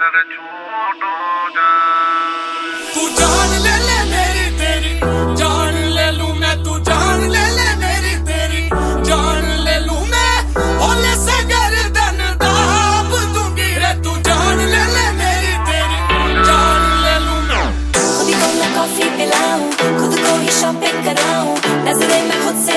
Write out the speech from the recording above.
डर छूटो तू जान ले ले मेरी तेरी जान ले लू मैं तू जान ले ले मेरी तेरी जान ले लू मैं। ओले से गर्दन दाब दूँगी रे तू जान ले ले मेरी तेरी जान ले लू मैं। खुद को मैं कॉफ़ी पिलाऊं खुद को ही शॉपिंग कराऊं नज़रें मैं खुद से